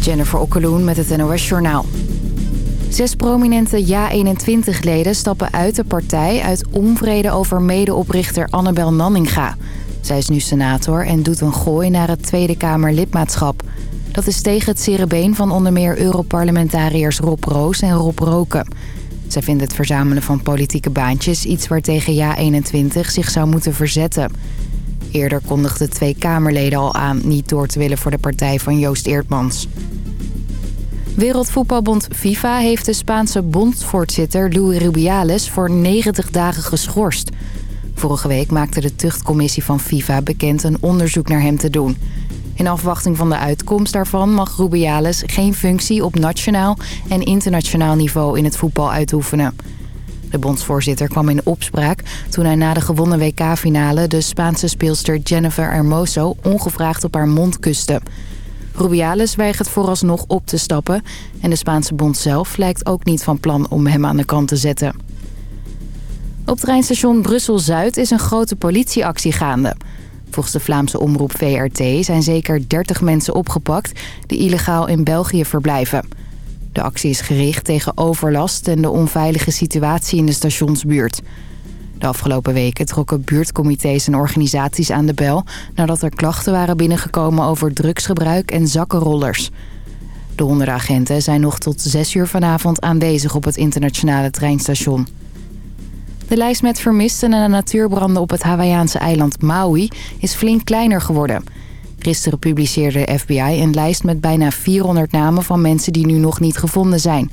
Jennifer Okkeloen met het NOS Journaal. Zes prominente JA21-leden stappen uit de partij... uit onvrede over medeoprichter Annabel Nanninga. Zij is nu senator en doet een gooi naar het Tweede Kamer lidmaatschap. Dat is tegen het cerebeen van onder meer Europarlementariërs Rob Roos en Rob Roken. Zij vinden het verzamelen van politieke baantjes... iets waartegen JA21 zich zou moeten verzetten... Eerder kondigden twee Kamerleden al aan niet door te willen voor de partij van Joost Eertmans. Wereldvoetbalbond FIFA heeft de Spaanse bondvoorzitter Luis Rubiales voor 90 dagen geschorst. Vorige week maakte de tuchtcommissie van FIFA bekend een onderzoek naar hem te doen. In afwachting van de uitkomst daarvan mag Rubiales geen functie op nationaal en internationaal niveau in het voetbal uitoefenen. De bondsvoorzitter kwam in opspraak toen hij na de gewonnen WK-finale... de Spaanse speelster Jennifer Hermoso ongevraagd op haar mond kuste. Rubiales weigert vooralsnog op te stappen... en de Spaanse bond zelf lijkt ook niet van plan om hem aan de kant te zetten. Op treinstation Brussel-Zuid is een grote politieactie gaande. Volgens de Vlaamse omroep VRT zijn zeker 30 mensen opgepakt... die illegaal in België verblijven... De actie is gericht tegen overlast en de onveilige situatie in de stationsbuurt. De afgelopen weken trokken buurtcomité's en organisaties aan de bel... nadat er klachten waren binnengekomen over drugsgebruik en zakkenrollers. De honderden agenten zijn nog tot 6 uur vanavond aanwezig op het internationale treinstation. De lijst met vermisten en natuurbranden op het Hawaïaanse eiland Maui is flink kleiner geworden... Gisteren publiceerde de FBI een lijst met bijna 400 namen van mensen die nu nog niet gevonden zijn.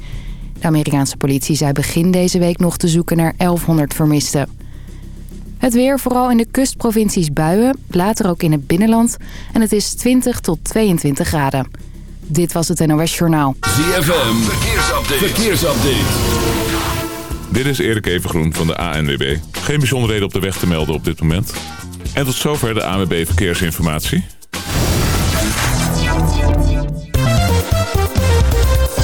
De Amerikaanse politie zei begin deze week nog te zoeken naar 1100 vermisten. Het weer, vooral in de kustprovincies buien, later ook in het binnenland. En het is 20 tot 22 graden. Dit was het NOS Journaal. ZFM, verkeersupdate. verkeersupdate. Dit is Erik Evengroen van de ANWB. Geen bijzonderheden op de weg te melden op dit moment. En tot zover de ANWB Verkeersinformatie.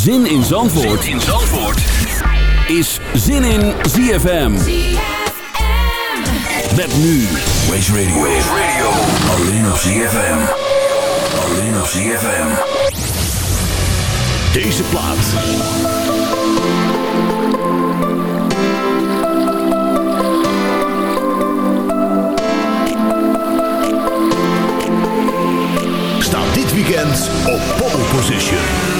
Zin in Zandvoort, zin in Zandvoort. is Zin in ZFM. Met nu Waze Radio. Waze Radio. Alleen op ZFM. Alleen op ZFM. Deze plaat. Staat dit weekend op pole position.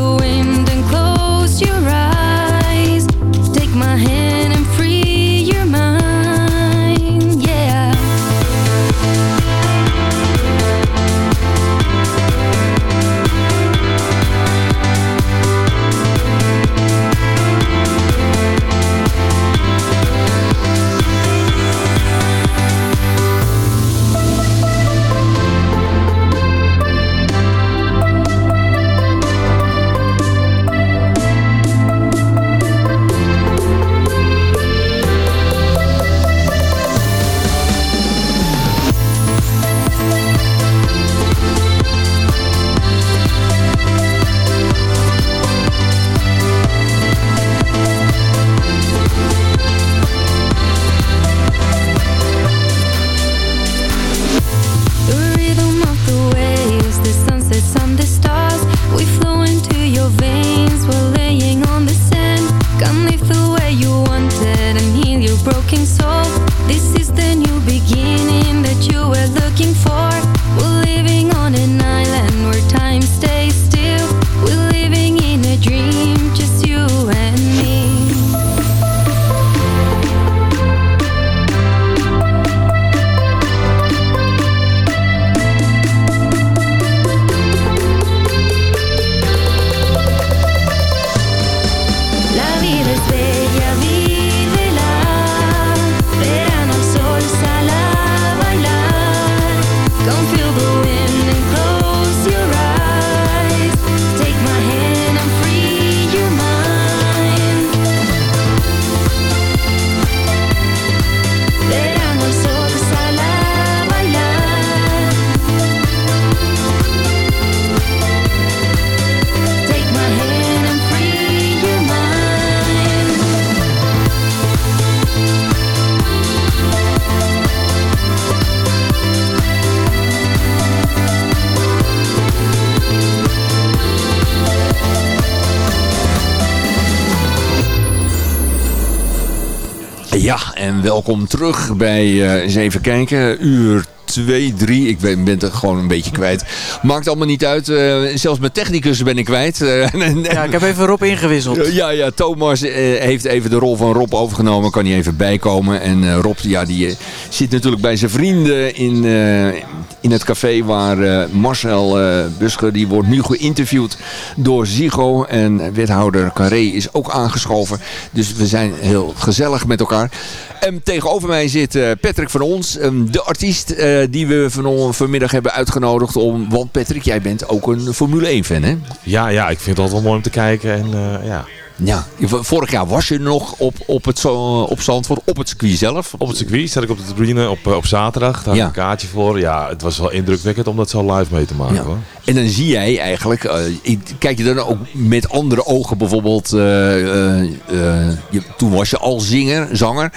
en welkom terug bij, uh, eens even kijken, uur 2, 3. Ik ben, ben het gewoon een beetje kwijt. Maakt allemaal niet uit. Uh, zelfs mijn technicus ben ik kwijt. Uh, ja, ik heb even Rob ingewisseld. ja, ja, Thomas uh, heeft even de rol van Rob overgenomen. Kan hij even bijkomen. En Rob, ja, die zit natuurlijk bij zijn vrienden in, in het café waar Marcel Buscher, die wordt nu geïnterviewd door Zigo. En wethouder Carré is ook aangeschoven. Dus we zijn heel gezellig met elkaar. En tegenover mij zit Patrick van Ons, um, de artiest die we van, vanmiddag hebben uitgenodigd. Om, want Patrick, jij bent ook een Formule 1 fan hè? Ja, ja, ik vind het altijd wel mooi om te kijken. En, uh, ja. Ja, vorig jaar was je nog op, op, het, op Zandvoort, op het circuit zelf. Op het circuit zat ik op de tribune op, op zaterdag. Daar had ik een kaartje voor. Ja, het was wel indrukwekkend om dat zo live mee te maken. Ja. Hoor. En dan zie jij eigenlijk, uh, kijk je dan ook met andere ogen bijvoorbeeld, uh, uh, je, toen was je al zinger, zanger.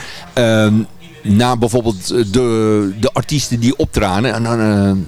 Na bijvoorbeeld de, de artiesten die optraden. En dan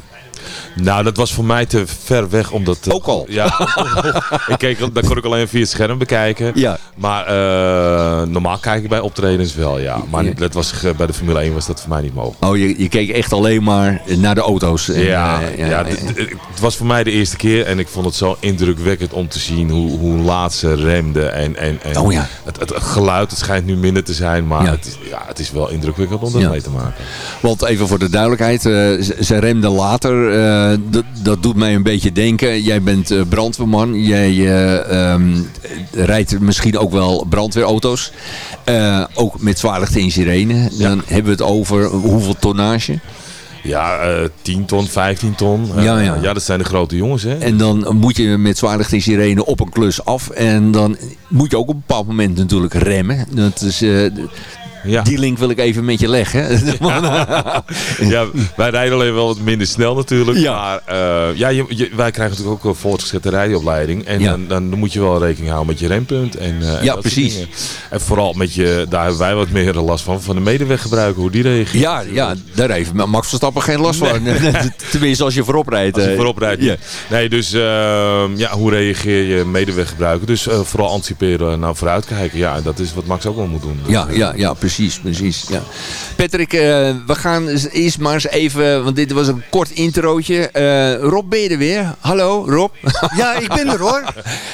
nou, dat was voor mij te ver weg. Omdat, Ook al? Ja, ik keek, dan kon ik alleen via het scherm bekijken. Ja. Maar uh, normaal kijk ik bij optredens wel, ja. Maar ja. dat was, bij de Formule 1 was dat voor mij niet mogelijk. Oh, je, je keek echt alleen maar naar de auto's? En, ja, uh, ja, ja het, was voor mij de eerste keer. En ik vond het zo indrukwekkend om te zien hoe, hoe laat ze remden. En, en, en oh, ja. het, het, geluid, het schijnt nu minder te zijn. Maar het, is, ja, het is wel indrukwekkend om dat mee te maken. Want even voor de duidelijkheid. Ze, ze remden later... Uh, dat doet mij een beetje denken. Jij bent uh, brandweerman. Jij uh, um, rijdt misschien ook wel brandweerauto's. Ook met zwaarlicht en sirene. Dan hebben we het over hoeveel tonnage? Ja, uh, 10 ton, 15 ton. Uh, ja, ja. ja, dat zijn de grote jongens. Hè? En dan moet je met zwaarlicht en sirene op een klus af. En dan moet je ook op een bepaald moment natuurlijk remmen. Dat is, uh, ja. Die link wil ik even met je leggen. Ja, ja wij rijden alleen wel wat minder snel natuurlijk. Ja. Maar uh, ja, je, je, wij krijgen natuurlijk ook een voortgezette rijopleiding. En ja. dan, dan, moet je wel rekening houden met je rempunt. En, uh, ja, en precies. En vooral met je, daar hebben wij wat meer last van, van de medeweggebruiker, hoe die reageert. Ja, ja daar heeft Max Verstappen geen last nee. van. Tenminste, als je voorop rijdt. Als je voorop rijdt. Ja. Nee, dus uh, ja, hoe reageer je medeweggebruiker? Dus vooral anticiperen, nou vooruitkijken. Ja, dat is wat Max ook wel moet doen. Ja, ja, ja precies, precies. Ja. Patrick, uh, we gaan eerst maar eens even, want dit was een kort introotje. Uh, Rob, ben je er weer? Hallo, Rob? Ja, ik ben er hoor.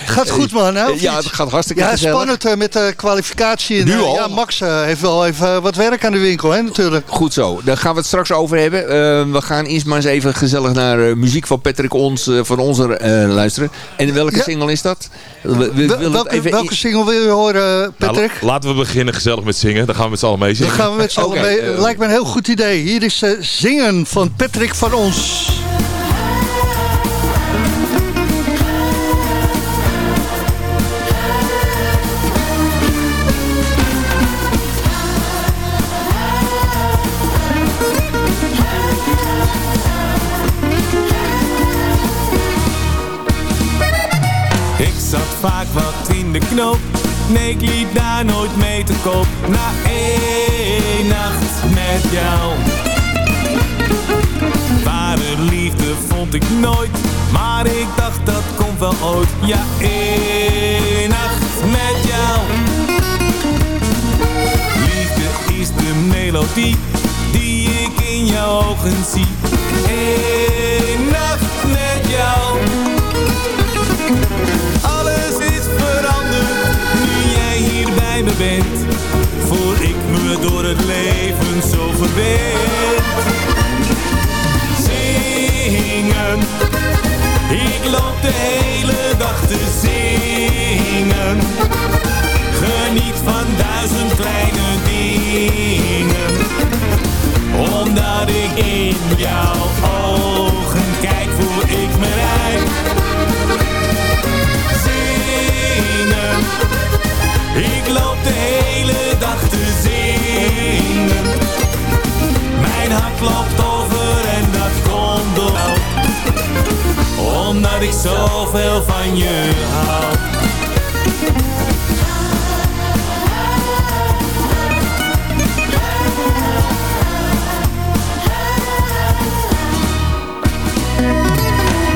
Gaat goed man, hè? Ja, het gaat hartstikke ja, gezellig. spannend uh, met de kwalificatie. Nu al? Ja, Max heeft wel even wat werk aan de winkel, hè, natuurlijk. Goed zo, daar gaan we het straks over hebben. we gaan eerst maar eens even gezellig naar muziek van Patrick ons, van onze luisteren. En welke ja. single is dat? We, we welke, even... welke single wil je horen, Patrick? Nou, laten we beginnen gezellig met zingen. Dan gaan we met z'n allen mee zingen. Dan gaan we met z'n allen okay, mee. Uh, Lijkt me een heel goed idee. Hier is uh, Zingen van Patrick van ons. Ik zat vaak wat in de knoop Nee, ik liep daar nooit mee te koop. Na één nacht met jou. Ware liefde vond ik nooit. Maar ik dacht dat komt wel ooit. Ja, één nacht met jou. Liefde is de melodie Die ik in jouw ogen zie. Eén nacht met jou Voel ik me door het leven zo verwend Zingen. Ik loop de hele dag te zingen. Geniet van duizend kleine dingen. Omdat ik in jouw ogen kijk Voel ik me rijk ik loop de hele dag te zingen. Mijn hart loopt over en dat komt door Omdat ik zoveel van je hou.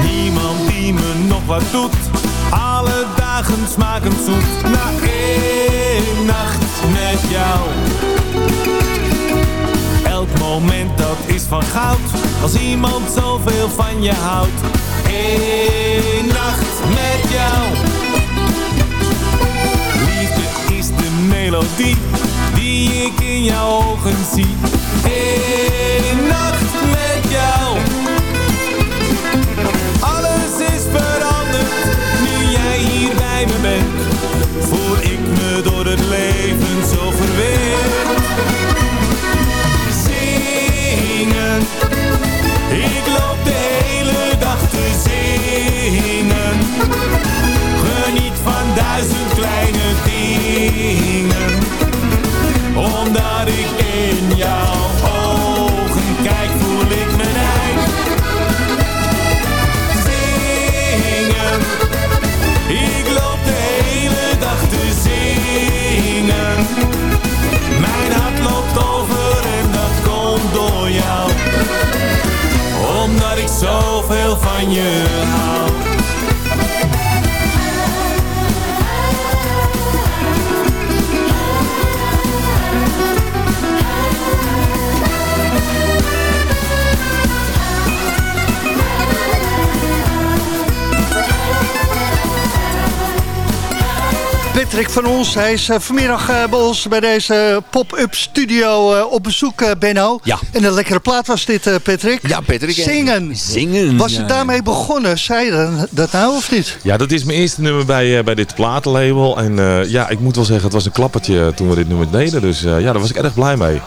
Niemand die me nog wat doet dagen smakend zoet na één nacht met jou. Elk moment dat is van goud, als iemand zoveel van je houdt. Eén nacht met jou. Liefde is de melodie die ik in jouw ogen zie. Eén Voel ik me door het leven zo verweerd. Zingen, ik loop de hele dag te zingen. Van je hou. Patrick van ons, hij is eh, vanmiddag eh, bij ons bij deze pop-up studio eh, op bezoek, Benno. Ja. En een lekkere plaat was dit, eh, Patrick. Ja, Patrick. Zingen. Zingen. Was het daarmee begonnen? Zei je dat nou of niet? Ja, dat is mijn eerste nummer bij, eh, bij dit platenlabel. En eh, ja, ik moet wel zeggen, het was een klappertje toen we dit nummer deden. Dus eh, ja, daar was ik erg blij mee.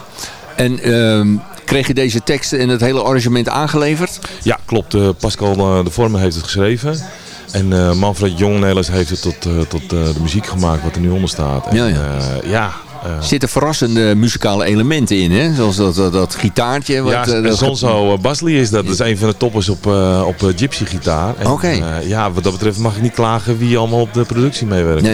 En ehm, kreeg je deze teksten en het hele arrangement aangeleverd? Ja, klopt. Pascal de Vormer heeft het geschreven. En eh, Manfred Jongnelis heeft het tot, eh, tot eh, de muziek gemaakt wat er nu onder staat. En, Ja, ja. eh, zitten verrassende muzikale elementen in, hè? Zoals dat, dat, dat gitaartje. Wat, ja, dat- Sonso Basley is dat. Dat is een van de toppers op, op gypsy gitaar. En, Oké. ja, wat dat betreft mag ik niet klagen wie allemaal op de productie meewerkt. Ja.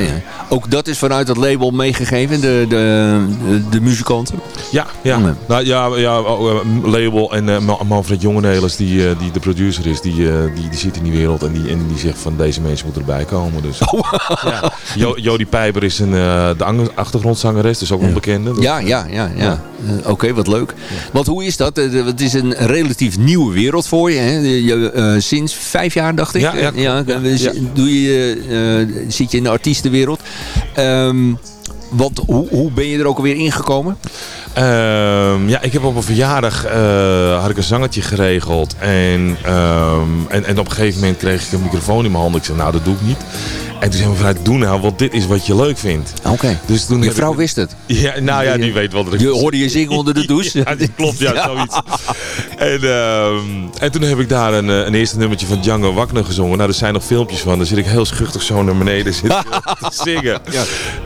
Ook dat is vanuit het label meegegeven, de, de, de, de muzikanten. Ja, ja. Nou, ja, ja oh, eh, label en Ma- Manfred Jongenelis, die, eh, die de producer is, die, die, die zit in die wereld en die, en die zegt van deze mensen moeten erbij komen. Dus. Oh. Ja. Jo, Jody Pijper is een, de ang- achtergrondzangeres, dus ook een bekende. Dus- Ja, ja, ja. ja. Oké, wat leuk. Want hoe is dat? Het is een relatief nieuwe wereld voor je. Hè? Je, sinds vijf jaar, dacht ik. Ja, ja, ja. Doe je, zit je in de artiestenwereld. Ehm, wat, hoe, hoe ben je er ook alweer ingekomen? Ehm, ja, ik heb op een verjaardag eh, had ik een zangetje geregeld. En, ehm, en, en op een gegeven moment kreeg ik een microfoon in mijn handen. Ik zei, nou dat doe ik niet. En toen zei mijn vrouw, doe nou, want dit is wat je leuk vindt. Oké. Dus toen Je vrouw ik, wist het. Ja, nou ja, die weet wel dat ik... Je hoorde je zingen onder de douche. Ja, dat klopt, ja, zoiets. En, ehm, en toen heb ik daar een, eh, een eerste nummertje van Django Wagner gezongen. Nou, er zijn nog filmpjes van. Dan zit ik heel schuchtig zo naar beneden zitten te zingen.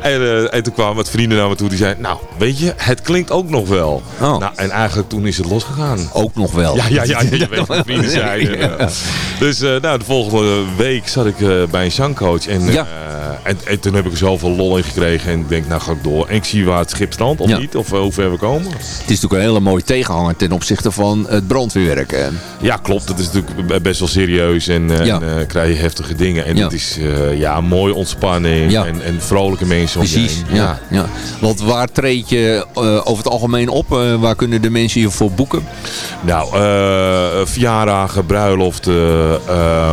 En, eh, en toen kwamen wat vrienden naar me toe die zeiden... Nou, weet je, het klinkt ook nog wel. Oh. Nou, en eigenlijk toen is het losgegaan. Ook nog wel. Ja, ja, ja, je weet wat vrienden zijn. eh. Dus eh, nou, de volgende week zat ik bij een zangcoach. En, Ja. eh, en, en toen heb ik er zoveel lol in gekregen. En ik denk, nou ga ik door. En ik zie waar het schip strandt, of Ja. niet. Of eh, hoe ver we komen. Het is natuurlijk een hele mooie tegenhanger ten opzichte van het brandweerwerk. Ja, klopt. Dat is natuurlijk best wel serieus. En, eh, en krijg je heftige dingen. En het is ja, mooie ontspanning. En, en vrolijke mensen om je Precies, heen. ja. Ja. Want waar treed je over het algemeen op? Waar kunnen de mensen je voor boeken? Nou, verjaardagen, bruiloften.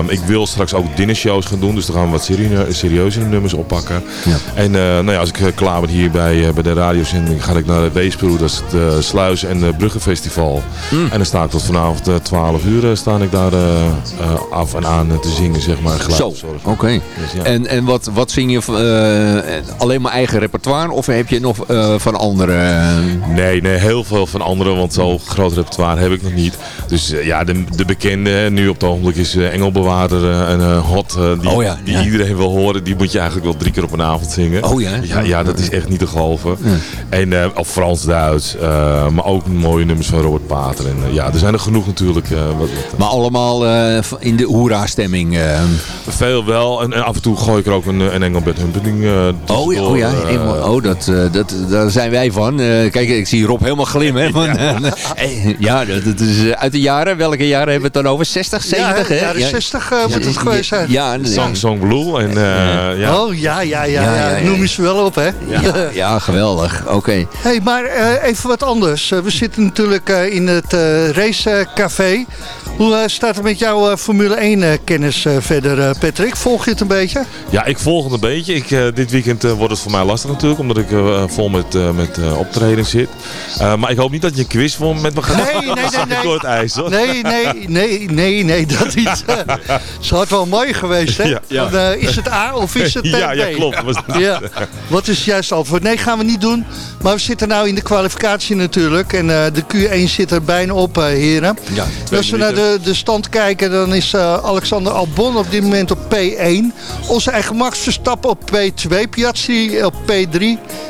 ik wil straks ook dinnershows gaan doen. Dus dan gaan we wat serie- serieuzere nummers oppakken. Ja. En eh, nou ja, als ik eh, klaar ben hier bij, eh, bij de radiozending, ga ik naar de Weesperoe. Dat is het eh, Sluis- en uh, Bruggenfestival. Mm. En dan sta ik tot vanavond eh, 12 uur eh, sta ik daar eh, eh, af en aan eh, te zingen, zeg maar. Zo, oké. Dus ja. En, en wat, wat zing je? eh, alleen maar eigen repertoire? Of heb je nog eh, van andere? eh, Nee, nee, heel veel van anderen, want zo groot repertoire heb ik nog niet. Dus eh, ja, de, de bekende nu op het ogenblik is eh, Engelbewaarder eh, en eh, Hot. eh, die Oh ja, die ja. iedereen wil horen. Die moet je eigenlijk wel drie keer op een avond zingen. Oh ja? Ja, ja dat is echt niet te geloven. En, eh, of Frans-Duits, eh, maar ook mooie nummers van Robert Pater. En eh, ja, er zijn er genoeg natuurlijk. eh, wat, wat, maar allemaal eh, in de hoera-stemming. eh. veel wel. En, en af en toe gooi ik er ook een, een Engelbert Humperdinck eh, Oh ja, oh, ja. eenmaal- oh dat, eh, dat, daar zijn wij van. Eh, kijk, ik zie Rob helemaal glimmen. Van, eh, ja, dat, dat is uit de jaren. Welke jaren hebben we het dan over? 60, 70? Ja, hè? jaren 60 eh, moet het geweest zijn. Ja, ja, Song Song Blue. En, eh, ja. Oh, ja, ja, ja. Ja, ja, ja, ja. Noem je ze wel op, hè? Ja, ja geweldig. Oké. Hey, maar eh, even wat anders. Eh, we zitten natuurlijk eh, in het eh, racecafé. Hoe eh, staat het met jouw eh, Formule 1 eh, kennis verder, Patrick? Volg je het een beetje? Ja, ik volg het een beetje. Ik, dit weekend wordt het voor mij lastig natuurlijk, omdat ik vol met, met eh, optreden zit. Maar ik hoop niet dat je een quiz voor met me gaat Nee, nee, nee, nee. door het ijs, hoor. Nee, nee, nee, nee, nee, dat niet. Ze had wel mooi geweest, hè? Ja, ja. Van, is het A of is het eh, Ja, ja, B? klopt. Ja. Wat is het juist antwoord? Nee, gaan we niet doen. Maar we zitten nou in de kwalificatie natuurlijk. En de Q1 zit er bijna op, heren. Ja, Als we naar de, de stand kijken, dan is eh, Alexander Albon op dit moment op P1. Onze eigen Max Verstappen op P2. Piazzi op P3.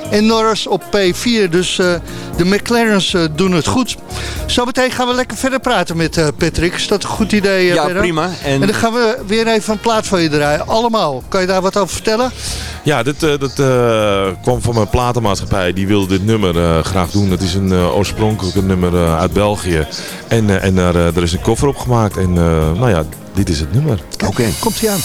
En Norris op P4. Dus eh, de McLaren's eh, doen het goed. Zometeen gaan we lekker verder praten met eh, Patrick. Is dat een goed idee, Ja, prima. En... En- dan gaan we weer even een plaat van je draaien. Allemaal. Kan je daar wat over vertellen? Ja, dit, eh, dat eh, kwam van mijn platenmaatschappij. Die wilde dit nummer eh, graag doen. Het is een eh, oorspronkelijke nummer uit België. En, eh, en daar, eh, er is een cover op gemaakt. En eh, nou ja, dit is het nummer. Oké. Komt ie aan.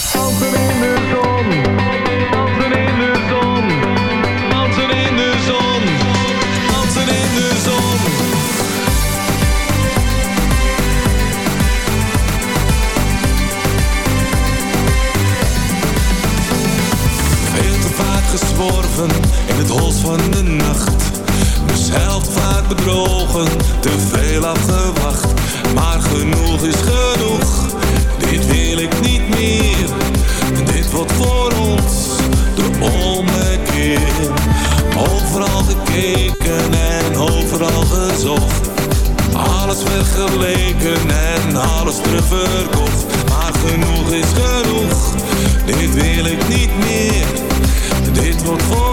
Alles vergeleken en alles terugverkocht. Maar genoeg is genoeg, dit wil ik niet meer. Dit wordt voor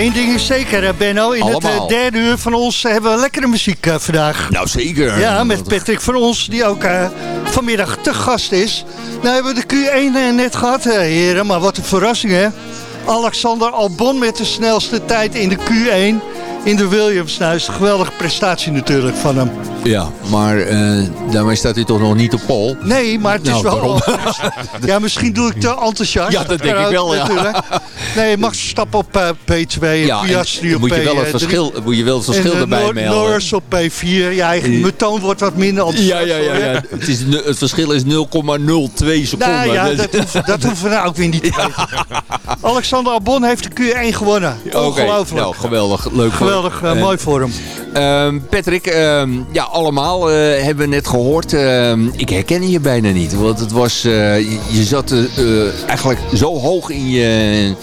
één ding is zeker, Benno. In het Allemaal. eh, derde uur van ons hebben we lekkere muziek eh, vandaag. Nou, zeker. Ja, met Patrick van ons, die ook eh, vanmiddag te gast is. Nou hebben we de Q1 eh, net gehad, eh, heren. Maar wat een verrassing, hè? Alexander Albon met de snelste tijd in de Q1 in de Williams. Nou, is een geweldige prestatie natuurlijk van hem. Ja, maar eh, daarmee staat hij toch nog niet op pol. Nee, maar het is Nou, wel... ja, misschien doe ik te enthousiast. Ja, dat denk ik wel, ja. Nee, Max Verstappen op eh, P2 en Ja, Piastri op moet je wel het P3. verschil, moet je wel het verschil en, eh, erbij melden. Norris op P4. Ja, mijn toon wordt wat minder Ja, enthousiast. ja, ja. hoor. ja. Het, is, het verschil is 0,02 seconden. Nou ja, Dus- dat, hoeven- dat hoeven we nou ook weer niet te weten. Alexander Albon heeft de Q1 gewonnen. Ongelooflijk. nou, geweldig. Leuk Geweldig, mooi voor hem. Ehm, Patrick, ehm, ja, allemaal eh, hebben we net gehoord. Ehm, ik herken je bijna niet. Want het was, eh, je, je zat eh, eh, eigenlijk zo hoog in je,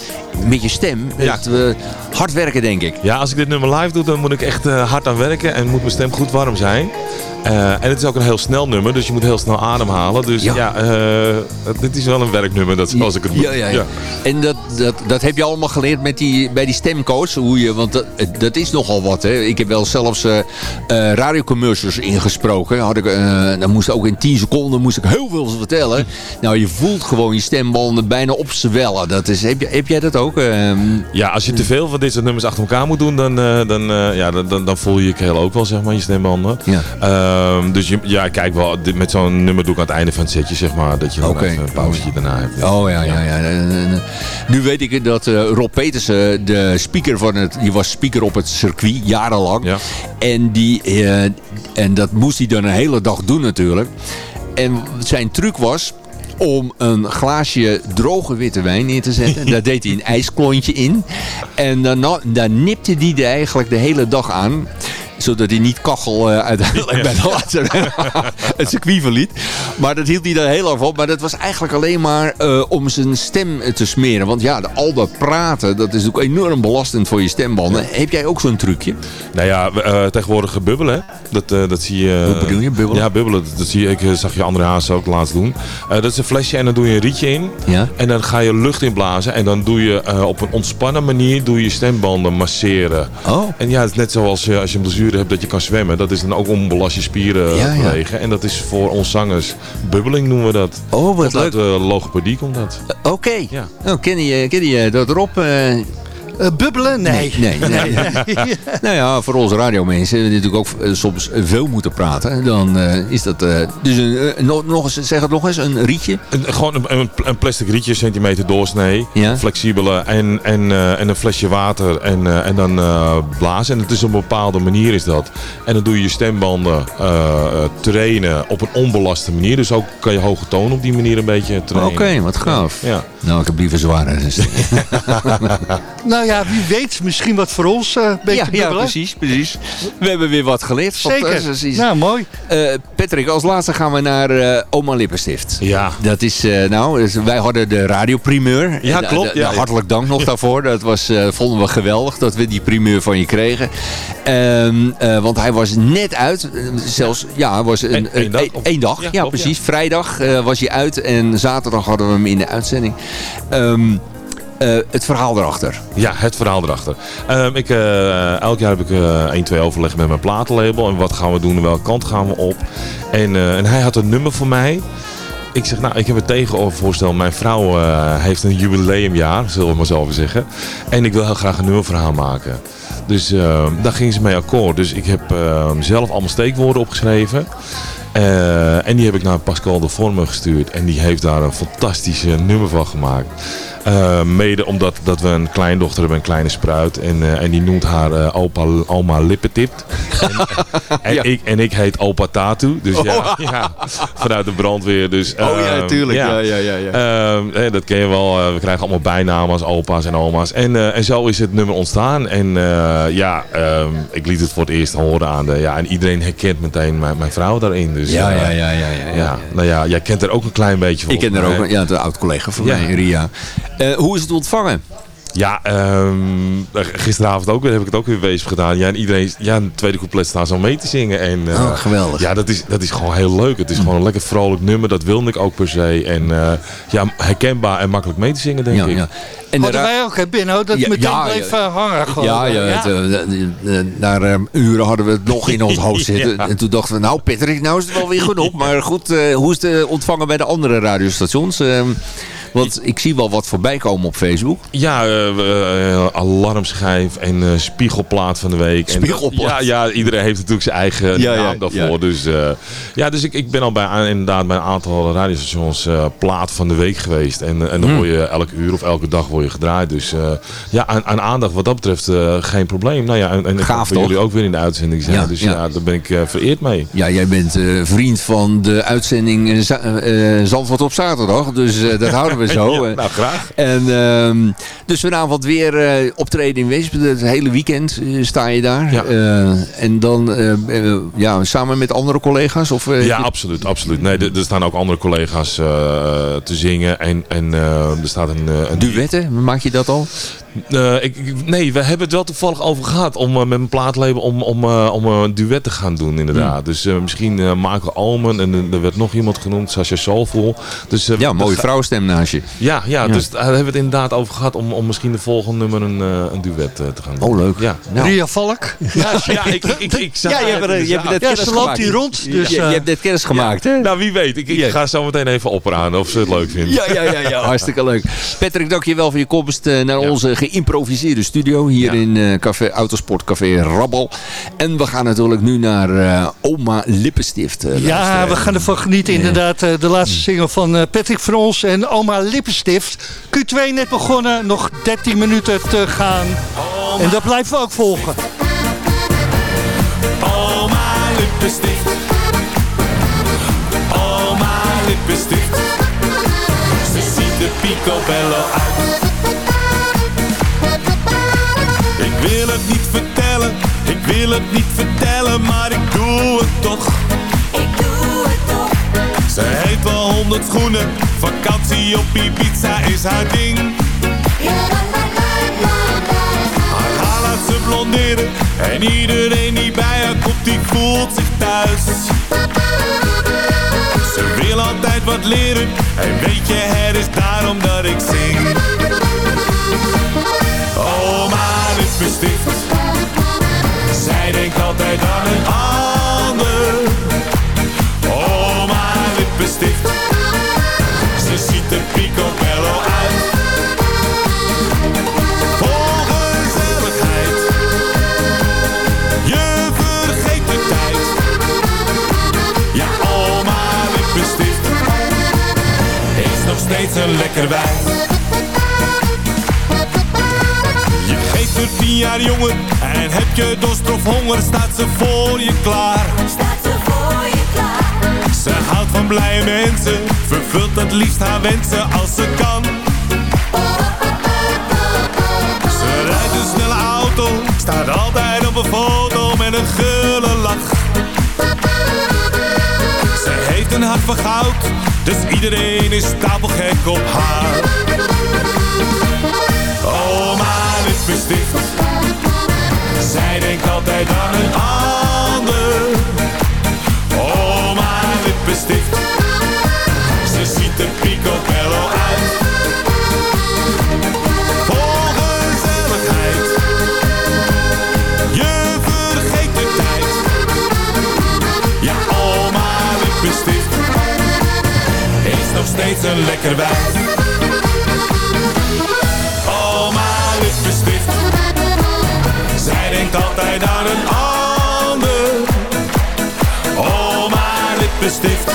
met je stem. Ja. Het, eh, hard werken, denk ik. Ja, als ik dit nummer live doe, dan moet ik echt eh, hard aan werken en moet mijn stem goed warm zijn. Eh, en het is ook een heel snel nummer, dus je moet heel snel ademhalen. Dus Ja. ja, eh, dit is wel een werknummer, dat, zoals ik het moet. Ja, ja, ja. En dat, dat, dat heb je allemaal geleerd met die, bij die stemcoach. Hoe je, want dat, dat is nogal wat. Hè. Ik heb wel zelfs radiocommercials ingesproken. Had ik, dan moest ook in 10 seconden moest ik heel veel vertellen. Nou, je voelt gewoon je stembanden bijna opzwellen. Dat is, heb, je, heb jij dat ook? Ehm, Ja, als je te veel van dit soort nummers achter elkaar moet doen, dan, eh, dan, eh, ja, dan, dan, voel je je keel ook wel, zeg maar, je stembanden. Ja. Ehm, dus je, ja, kijk wel, met zo'n nummer doe ik aan het einde van het setje, zeg maar, dat je dan even een pauzetje daarna hebt. Oh ja, ja, ja. En, Nu weet ik dat eh, Rob Petersen, de speaker van het, die was speaker op het circuit jarenlang. Ja. En, die, eh, en dat moest hij dan een hele dag doen natuurlijk. En zijn truc was om een glaasje droge witte wijn neer te zetten. Daar deed hij een ijsklontje in. En daar nipte hij er eigenlijk de hele dag aan zodat hij niet kachel eh, uiteindelijk bij de laatste het circuit verliet. Maar dat hield hij daar heel erg op. Maar dat was eigenlijk alleen maar eh, om zijn stem te smeren. Want ja, de, al dat praten, dat is ook enorm belastend voor je stembanden. Heb jij ook zo'n trucje? Nou ja, eh, tegenwoordig bubbelen, dat, dat zie je... Hoe bedoel je, bubbelen? Ja, bubbelen. Dat, dat zie je, ik zag je André Haas ook laatst doen. Dat is een flesje en dan doe je een rietje in. Ja. En dan ga je lucht inblazen en dan doe je op een ontspannen manier doe je stembanden masseren. Oh. En ja, het is net zoals als je een blessure hebt dat je kan zwemmen. Dat is dan ook om belast je spieren Ja. En dat is voor ons zangers bubbeling noemen we dat. Oh, wat Of uit de logopedie komt dat. Oké. Ja. Nou, ken je, ken je dat erop? Eh, bubbelen? Nee. Nee, nee. nou ja, voor onze radiomensen die natuurlijk ook eh, soms veel moeten praten. Dan eh, is dat... eh, dus een, nog, nog eens, zeg het nog eens, een rietje. Een, gewoon een, een, plastic rietje, centimeter doorsnee. Ja. Flexibele en, en, eh, en een flesje water en, eh, en dan eh, blazen. En het is op een bepaalde manier is dat. En dan doe je je stembanden trainen op een onbelaste manier. Dus ook kan je hoge toon op die manier een beetje trainen. Oké, wat gaaf. Ja. Nou, ik heb liever zware. Dus. Nou ja, wie weet, misschien wat voor ons eh, een beetje ja, ja, precies, precies. We hebben weer wat geleerd. Zeker. Nou, mooi. Eh, Patrick, als laatste gaan we naar eh, Oma Lippenstift. Ja. Dat is, eh, nou, dus wij hadden de radioprimeur. Ja, En, klopt, ja. hartelijk dank nog daarvoor. Dat was, eh, vonden we geweldig dat we die primeur van je kregen. Ehm, eh, want hij was net uit. Zelfs, ja, hij was een, Eén- één dag, een- dag. Ja, Ja, klopt, precies. Vrijdag eh, was hij uit en zaterdag hadden we hem in de uitzending. Ehm, eh, het verhaal erachter. Ja, het verhaal erachter. Ehm, ik, eh, elk jaar heb ik eh 1, 2 overleggen met mijn platenlabel. En wat gaan we doen en welke kant gaan we op. En, eh, en hij had een nummer voor mij. Ik zeg, nou, ik heb een tegenovervoorstel. Mijn vrouw heeft een jubileumjaar, zullen we maar zo zeggen. En ik wil heel graag een nummerverhaal maken. Dus eh, daar ging ze mee akkoord. Dus ik heb eh, zelf allemaal steekwoorden opgeschreven. Eh, en die heb ik naar Pascal de Vormer gestuurd. En die heeft daar een fantastische nummer van gemaakt. Eh, mede omdat dat we een kleindochter hebben, een kleine spruit. En, eh, en die noemt haar eh, opa Alma Lippetipt. en, en, Ja. ik, en ik heet opa Tatu. Dus ja, ja, vanuit de brandweer. Dus, Oh ja, ehm, tuurlijk. Ja, ja, ja. ja. Ehm, eh, dat ken je wel. We krijgen allemaal bijnamen als opa's en oma's. En, en zo is het nummer ontstaan. En ja, ehm, ik liet het voor het eerst horen aan de... Ja, en iedereen herkent meteen mijn, mijn vrouw daarin. Dus, ja, eh, ja, ja, ja, ja, ja, nou ja, jij kent er ook een klein beetje van. Ik ken er ook, een- ja, de oud collega van mij, Ria. Eh, hoe is het ontvangen? Ja, ehm, gisteravond ook heb ik het ook weer bezig gedaan. Ja, en iedereen, ja, in het tweede couplet staan zo mee te zingen. En, eh, Oh, geweldig. Ja, dat is, dat is gewoon heel leuk. Het is gewoon een lekker vrolijk nummer. Dat wilde ik ook per se. En eh, ja, herkenbaar en makkelijk mee te zingen, denk Ja, ik. ja. En de Hadden wij ook, hè, Benno? Dat Ja, meteen ja, bleef ja. hangen. Gewoon. Ja, ja, het, na eh, uren hadden we het nog in ons hoofd zitten. Ja. En toen dachten we, nou Patrick, nou is het wel weer genoeg. Maar goed, eh, hoe is het ontvangen bij de andere radiostations? Want ik zie wel wat voorbij komen op Facebook. Ja, eh, eh, alarmschijf en eh, spiegelplaat van de week. En, Spiegelplaat. ja, ja, iedereen heeft natuurlijk zijn eigen Ja, ja, naam daarvoor. ja. Dus, ja, dus ik, ik ben al bij, inderdaad bij een aantal radiostations plaat van de week geweest. En, en dan Hmm. word je elke uur of elke dag word je gedraaid. Dus ja, aan, aan aandacht wat dat betreft geen probleem. Nou ja, en, en Gaaf, jullie ook weer in de uitzending zijn. Ja, dus ja. ja, daar ben ik vereerd mee. Ja, jij bent vriend van de uitzending Za- Zandvoort op zaterdag. Dus dat houden we zo. Ja, nou, graag. En ehm, dus vanavond weer eh, optreden in Weesp. Het hele weekend eh, sta je daar. Ja. Eh, en dan ja, samen met andere collega's? Of, Ja, absoluut. absoluut. Nee, er, staan ook andere collega's te zingen. En, en er staat een... een Duetten, maak je dat al? Ik, nee, we hebben het wel toevallig over gehad om met mijn plaatlabel om, om, om een duet te gaan doen inderdaad. Dus eh, misschien we Almen en er werd nog iemand genoemd, Sascha Soulful. Dus, Ja, mooie vrouwenstem naast Ja, ja, Ja. dus daar hebben we het inderdaad over gehad om, om misschien de volgende nummer een, eh, een duet eh, te gaan doen. Oh, leuk. Ja, Nou. Ria Valk. ja, ja ik, ik, ik, ik zag Ja, je hebt, er- je hebt net Ja, kennis ze loopt gemaakt. hier rond, dus, je, je hebt net kennis gemaakt, hè? Nou, wie weet. Ik, ik Ja. ga zo meteen even opraden of ze het leuk vindt. Ja, ja, ja, ja. Hartstikke leuk. Patrick, dank je wel voor je komst eh, naar Ja. onze geïmproviseerde studio hier Ja. in eh café, Autosportcafé Rabbel. En we gaan natuurlijk nu naar eh, Oma Lippenstift. eh, Ja, we gaan ervan genieten. Inderdaad, eh, de laatste single van eh, Patrick van ons en Oma Lippenstift. Q2 net begonnen, nog 13 minuten te gaan. En dat blijven we ook volgen. Oma lippenstift. Oma lippenstift. Ze ziet er picobello uit. Ik wil het niet vertellen, ik wil het niet vertellen, maar ik doe het toch. Honderd vakantie op Ibiza is haar ding. Haar haar laat ze blonderen en iedereen die bij haar komt, die voelt zich thuis. Ze wil altijd wat leren en weet je, het is daarom dat ik zing. Oma lippenstift, zij denkt altijd aan een ander. Oma lippenstift, een lekker wijf. Je geeft er tien jaar jongen en heb je dorst of honger, staat ze voor je klaar. Staat ze voor je klaar. Ze houdt van blije mensen, vervult het liefst haar wensen als ze kan. Ze rijdt een snelle auto, staat altijd op een foto met een gulle lach. Heeft een hart van goud, dus iedereen is stapelgek op haar. Oma lippenstift, zij denkt altijd aan een ander. Oma lippenstift, ze ziet er picobello uit. Steeds een lekker wijf. Oma lippenstift, zij denkt altijd aan een ander. Oma lippenstift,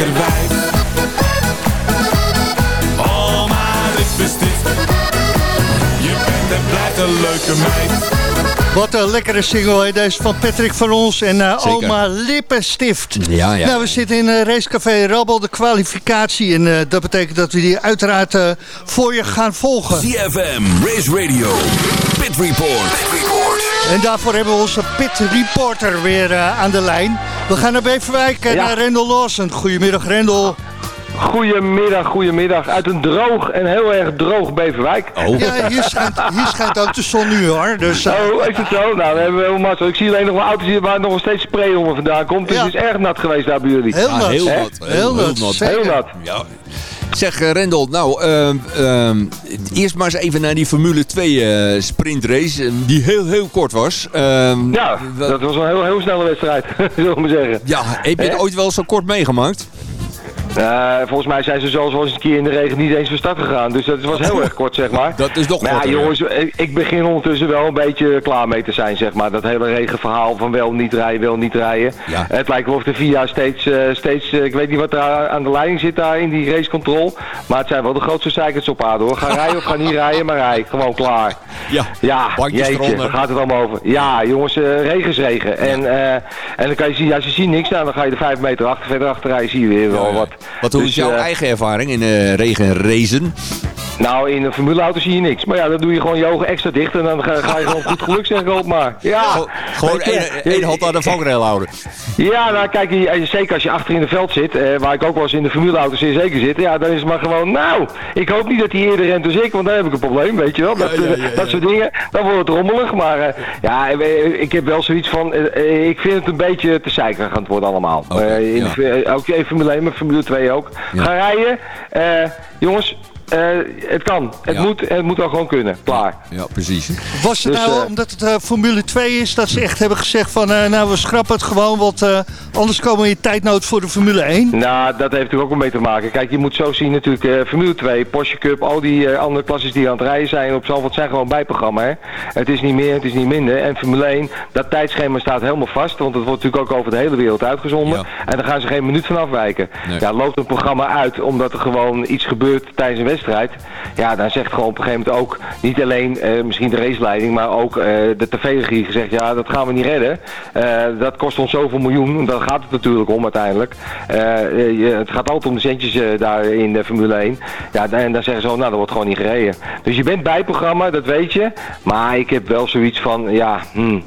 lekker wijf. Oma lippenstift, je bent en blijft een leuke meid. Wat een lekkere single, hè? deze van Patrick van ons en eh, Zeker. Oma Lippenstift. Ja, ja. Nou, we zitten in eh, Racecafé Rabbel, de kwalificatie. En eh, dat betekent dat we die uiteraard eh, voor je gaan volgen. CFM, Race Radio, Pit Report. Pit Report. En daarvoor hebben we onze pit reporter weer aan de lijn. We gaan naar Beverwijk en Ja. naar Rendel Lawson. Goedemiddag Rendel. Goedemiddag, goedemiddag. Uit een droog en heel erg droog Beverwijk. Oh. Ja, hier schijnt, hier schijnt ook de zon nu hoor. Dus, eh, Oh, is het zo? Nou, we hebben wel mazzel. Ik zie alleen nog wel auto's hier waar nog steeds spray onder vandaan komt. Dus Ja. het is erg nat geweest daar bij jullie. heel Ah, nat. heel Hè? nat. Heel nat. Heel nat. Ja. Zeg, eh, Rendel, nou, ehm, ehm, eerst maar eens even naar die Formule 2 eh, sprintrace, eh, die heel, heel kort was. Ehm, Ja, dat was een heel, heel snelle wedstrijd, zullen we maar zeggen. ja, heb je het ooit wel zo kort meegemaakt? Eh, volgens mij zijn ze zelfs wel eens een keer in de regen niet eens van start gegaan. Dus dat was heel erg kort, zeg maar. Dat is nog Maar ja, jongens, ik, ik begin ondertussen wel een beetje klaar mee te zijn, zeg maar. Dat hele regenverhaal van wel niet rijden, wel niet rijden. Ja. Het lijkt wel of de VIA steeds, eh, steeds eh, ik weet niet wat daar aan de leiding zit daar in die racecontrol. Maar het zijn wel de grootste zeikers op aarde hoor. Ga rijden of ga niet rijden, maar rij. Gewoon klaar. Ja, Ja, jeetje, eronder. daar gaat het allemaal over. Ja, jongens, eh, regen is regen. En, eh, en dan kan je zien, ja, ze zien niks, nou, dan ga je er vijf meter achter, verder achter rijden, zie je weer wel ja. wat. Wat hoe Dus, is jouw eh, eigen ervaring in uh, regenracen? Nou, in een formuleauto zie je niks. Maar ja, dan doe je gewoon je ogen extra dicht en dan ga, ga je gewoon goed geluk zeggen op maar. Ja, Gewoon- je, één hand aan de vangrail houden. Ja, nou kijk, je- zeker als je achter in het veld zit, eh, waar ik ook wel eens in de formuleauto zeker zit, ja, dan is het maar gewoon, nou, ik hoop niet dat hij eerder rent dus ik, want dan heb ik een probleem, weet je wel. Dat, Ja, ja, eh, ja, ja. dat soort dingen, dan wordt het rommelig, maar eh, ja, eh, ik heb wel zoiets van, eh, eh, ik vind het een beetje te zeiken aan het worden allemaal. Eh, in de- eh, ook in Formule 1, maar Formule 2 ook. Ja. Ga rijden, eh, jongens, eh, het kan, het Ja. moet, het moet wel gewoon kunnen, klaar. Ja, precies. Was het Dus, nou eh, omdat het eh, Formule 2 is dat ze echt hebben gezegd van eh, nou we schrappen het gewoon want eh, anders komen we in tijdnood voor de Formule 1? Nou, dat heeft natuurlijk ook wel mee te maken. Kijk, je moet zo zien natuurlijk eh, Formule 2, Porsche Cup, al die eh, andere klasses die aan het rijden zijn op Zandvoort zijn gewoon bijprogramma. Hè? Het is niet meer, het is niet minder. En Formule 1, dat tijdschema staat helemaal vast, want het wordt natuurlijk ook over de hele wereld uitgezonden. Ja. En daar gaan ze geen minuut van afwijken. Nee. Ja, loopt een programma uit omdat er gewoon iets gebeurt tijdens een wedstrijd. Ja, dan zegt gewoon op een gegeven moment ook niet alleen eh, misschien de raceleiding, maar ook eh, de tv-regie gezegd, ja, dat gaan we niet redden. Eh, dat kost ons zoveel miljoen, daar gaat het natuurlijk om uiteindelijk. Je- het gaat altijd om de centjes daar in de Formule 1. Ja, en dan zeggen ze, nou, dat wordt gewoon niet gereden. Dus je bent bijprogramma, dat weet je. Maar ik heb wel zoiets van, ja, hmm.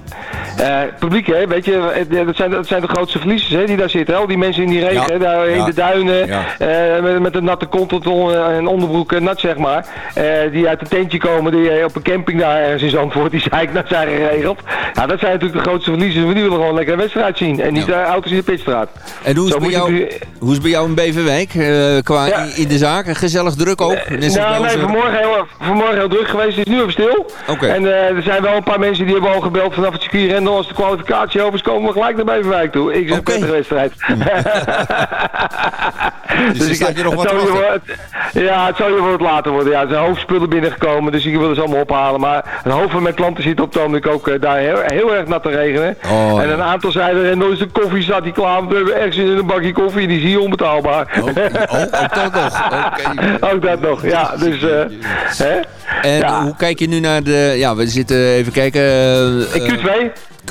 Publiek, hè, weet je, dat zijn, dat zijn de grootste verliezers hè, die daar zitten. Al die mensen in die regen, Ja. daar in Ja. de duinen, Ja. met, met een natte kont en onderbroek nat, zeg maar. Eh, die uit een tentje komen, die eh, op een camping daar ergens in Zandvoort, die nat zijn geregeld. Ja, dat zijn natuurlijk de grootste verliezers, die willen gewoon lekker een wedstrijd zien. En niet Ja. eh, auto's in de pitstraat. En hoe is, bij jou, hoe is bij jou in Beverwijk qua Ja. in de zaken? Gezellig druk ook? Nou, nee, vanmorgen heel, vanmorgen heel druk geweest. Het is nu even stil. En er zijn wel een paar mensen die hebben al gebeld vanaf het circuit rennen. Als de kwalificatie over is, komen we gelijk naar Beverwijk toe. Ik zeg, Oké. prettige wedstrijd. Dus er ik- staat je nog wat het- Ja, het zal je wel wat later worden. Ja, er zijn hoofdspullen binnengekomen, dus ik wil ze allemaal ophalen. Maar een hoofd van mijn klanten zit op het ook eh, daar heel, heel erg nat te regenen. Oh, en een aantal zeiden, en dan is de koffie staat die klaar. We hebben ergens in een bakje koffie, die zie je onbetaalbaar. Oh, oh, ook dat nog. Ook dat nog, ja. Dus, eh hè? En Ja. hoe kijk je nu naar de... Ja, we zitten even kijken. eh, Ik Q2?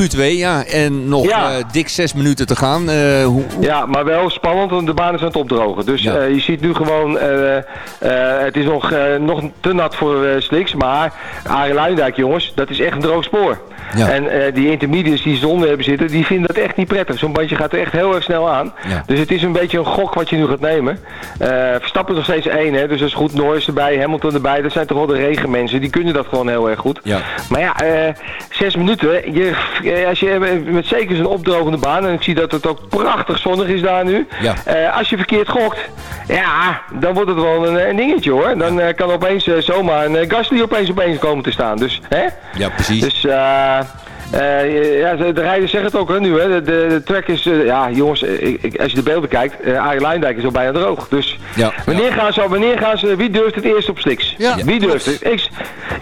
Q2, ja. En nog Ja. eh, dik zes minuten te gaan. Eh, hoe, hoe- Ja, maar wel spannend, want de baan is aan het opdrogen. Dus Ja. eh, je ziet nu gewoon, het is nog, nog te nat voor Slicks. Maar Arie Luijendijk, jongens, dat is echt een droog spoor. Ja. En eh, die intermediates die ze onder hebben zitten, die vinden dat echt niet prettig. Zo'n bandje gaat er echt heel erg snel aan. Ja. Dus het is een beetje een gok wat je nu gaat nemen. Eh Verstappen is nog steeds één, hè, dus dat is goed. Norris erbij, Hamilton erbij. Dat zijn toch wel de regenmensen, die kunnen dat gewoon heel erg goed. Ja. Maar ja, eh, zes minuten. Je, als je met zeker zo'n opdrogende baan, en ik zie dat het ook prachtig zonnig is daar nu. Als je verkeerd gokt, ja, dan wordt het wel een, een dingetje hoor. Dan kan opeens zomaar een Gasly opeens opeens komen te staan. Dus, hè? ja, precies. Dus, eh, ja, de de rijders zeggen het ook hè, nu. Hè. De, de, de track is, eh, ja jongens, eh, ik, ik- als je de beelden kijkt, uh, Arie is al bijna droog. Dus Ja, wanneer, Gaan ze, wanneer gaan ze, wie durft het eerst op sliks? Ja. Wie durft het? Ik,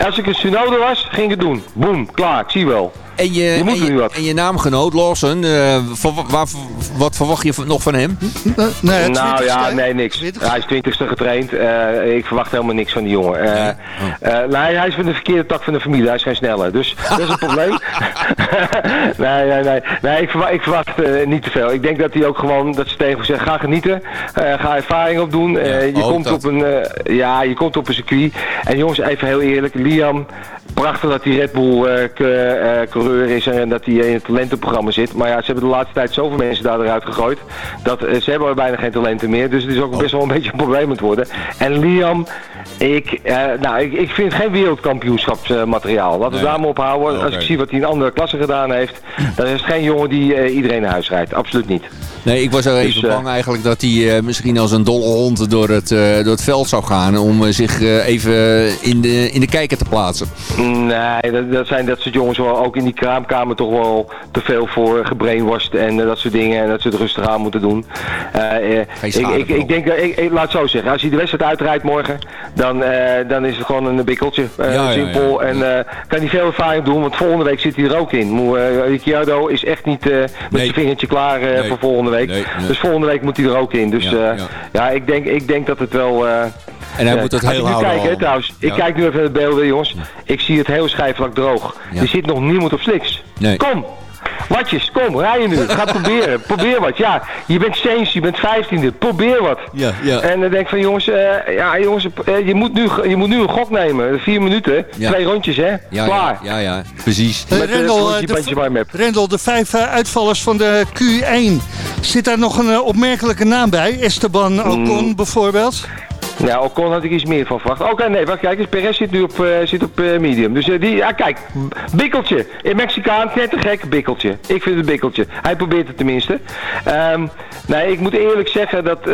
als ik een Tsunoda was, ging ik het doen. Boom, klaar, ik zie wel. En je, Je moet en, je, wat. en je naamgenoot, Lawson, eh, van- waar, wat verwacht je nog van hem? Nee, het nou 20ste, ja, hè? nee, niks. 20ste. Hij is twintigste getraind. Eh, ik verwacht helemaal niks van die jongen. Eh, Nee? Oh. nee, hij is van de verkeerde tak van de familie. Hij is geen sneller. Dus dat is een probleem. nee, nee, nee. nee ik verwacht, ik verwacht niet te veel. Ik denk dat hij ook gewoon, dat ze tegen hem zeggen, ga genieten. eh, ga ervaring opdoen. Ja, je, komt dat. op een, eh, ja, je komt op een circuit. En jongens, even heel eerlijk. Liam, prachtig dat die Red Bull eh, eh, is en dat hij in het talentenprogramma zit. Maar ja, ze hebben de laatste tijd zoveel mensen daar eruit gegooid. Dat eh, ze hebben bijna geen talenten meer. Dus het is ook best wel een beetje een probleem aan het worden. En Liam, ik, nou, ik, ik vind geen wereldkampioenschapsmateriaal. Laten we Nee. daar maar op houden. Als ik zie wat hij in andere klassen gedaan heeft, dan is het geen jongen die iedereen naar huis rijdt. Absoluut niet. Nee, ik was er even Dus, bang eigenlijk dat hij misschien als een dolle hond door het, door het veld zou gaan. Om zich even in de, in de kijker te plaatsen. Nee, dat, dat zijn dat soort jongens wel ook in die kraamkamer toch wel te veel voor gebrainwashed en eh, dat soort dingen. En dat ze het rustig aan moeten doen. Eh, eh, ik, schade ik, ik denk, dat- ik, ik laat het zo zeggen. Als hij de wedstrijd uitrijdt morgen, dan, dan is het gewoon een bikkeltje. Ja, ja, simpel. En kan hij veel ervaring doen, want volgende week zit hij er ook in. Ricciardo is echt niet met Nee. zijn vingertje klaar Nee. voor volgende week. Nee. Dus volgende week moet hij er ook in. Dus Ja, ja, ja. ja. ik, denk, ik denk dat het wel... En hij ja, moet het als heel houden kijk, hè, al. trouwens. Ik Ja. kijk nu even naar de beelden, jongens. Ik zie het heel schijfvlak droog. Ja. Er zit nog niemand op sliks. Nee. Kom! Watjes, kom, rij je nu. Ga het proberen. Probeer wat. Ja, je bent steens, je bent vijftiende. Probeer wat. Ja, ja. En dan denk ik van jongens, eh, ja jongens, eh, je, moet nu, je moet nu een gok nemen. Vier minuten, Ja. twee rondjes hè. Ja, Klaar. ja, ja, ja, precies. Eh, Met Rendel, de. Rendel, de vijf uitvallers van de Q1. Zit daar nog een opmerkelijke naam bij? Esteban Ocon Mm. bijvoorbeeld? Ja, Ocon had ik iets meer van verwacht. Oké, nee, wacht, kijk eens. Perez zit nu op, eh, zit op eh, medium. Dus eh, die, ja, kijk, bikkeltje. In Mexicaan, net een gek bikkeltje. Ik vind het bikkeltje. Hij probeert het tenminste. Ehm, nee, ik moet eerlijk zeggen dat,